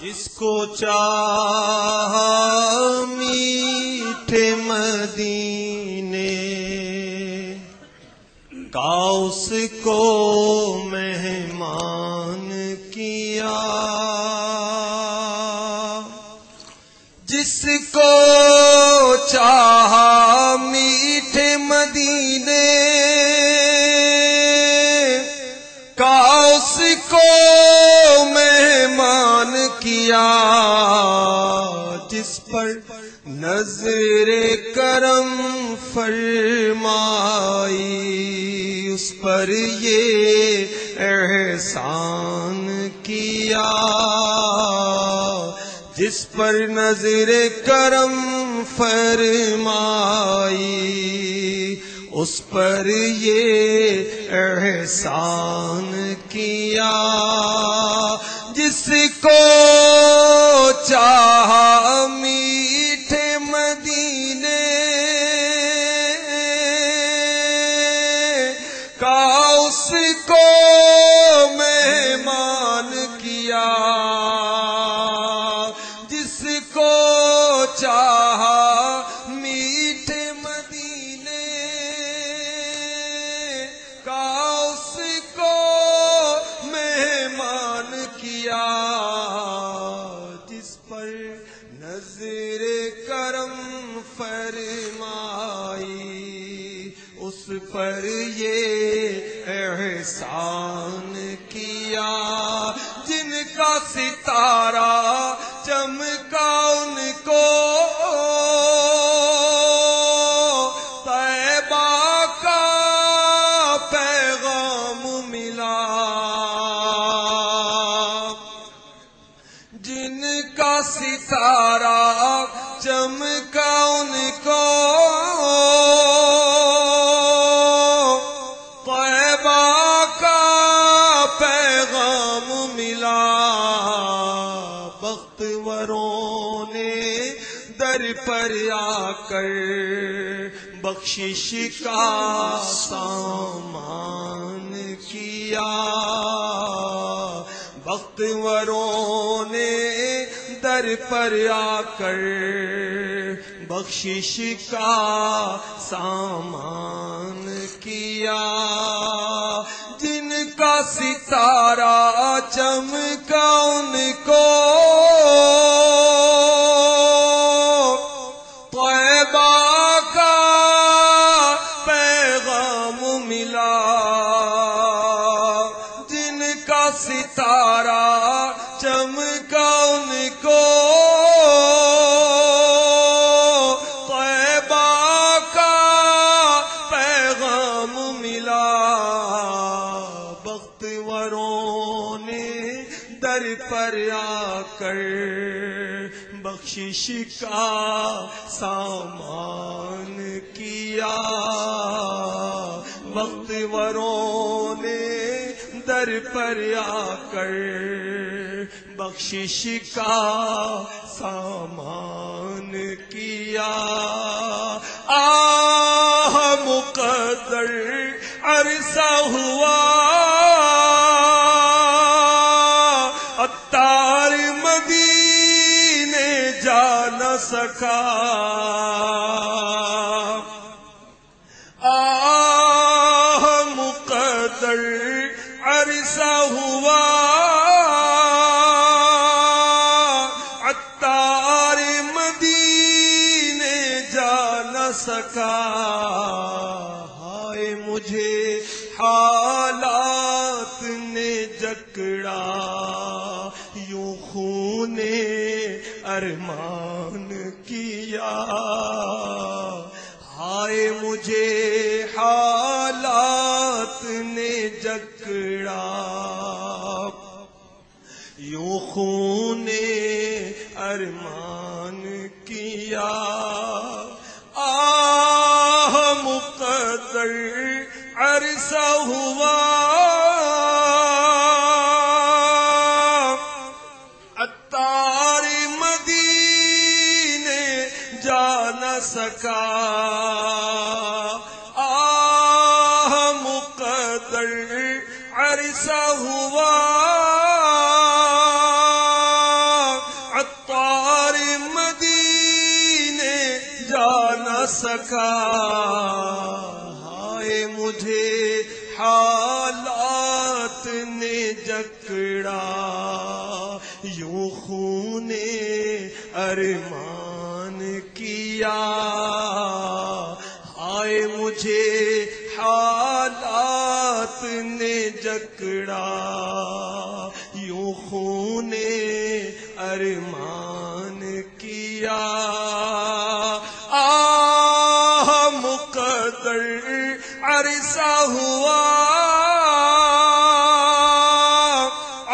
جس کو چاہ میٹھے مدینے، کا اس کو مہمان کیا۔ جس کو چاہ میٹھے مدینے کیا جس پر نظر کرم فرمائی، اس پر یہ احسان کیا۔ جس پر نظر کرم فرمائی، اس پر یہ احسان کیا۔ جس کو چاہا میٹھے مدینے کا اس پر نظر کرم فرمائی اس پر یہ احسان کیا جن کا ستارہ وروں نے در پر آ کر بخشش کا سامان کیا۔ بخت وروں نے در پر آ کر بخشش کا سامان کیا۔ جن کا ستارہ چمکا ستارہ چمکا ان کو۔ طیبہ کا پیغام ملا۔ بخت وروں نے در پر آ کر بخشش کا سامان کیا۔ وقت وروں نے در پر آ کر بخشش کا سامان کیا۔ آہ، مقدر عرصہ ہوا۔ اتار مدینے جا نہ سکا۔ سکا۔ ہائے مجھے حالات نے جکڑا۔ یوں خون ارمان کیا۔ ہائے مجھے حالات نے جکڑا۔ یوں خون ارمان کیا۔ ایسا ہوا اتار مدینے جا نہ سکا۔ آہ ہوا اتار مدینے جا نہ سکا۔ مجھے حالات نے جکڑا، یوں خون ارمان کیا۔ ہائے مجھے حالات نے جکڑا، یوں خون ارمان کیا۔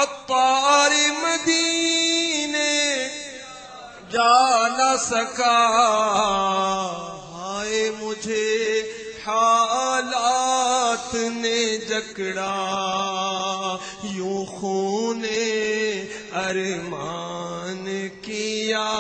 اپار مدینے جا نہ سکا۔ ہائے مجھے حالات نے جکڑا۔ یوں خون ارمان کیا۔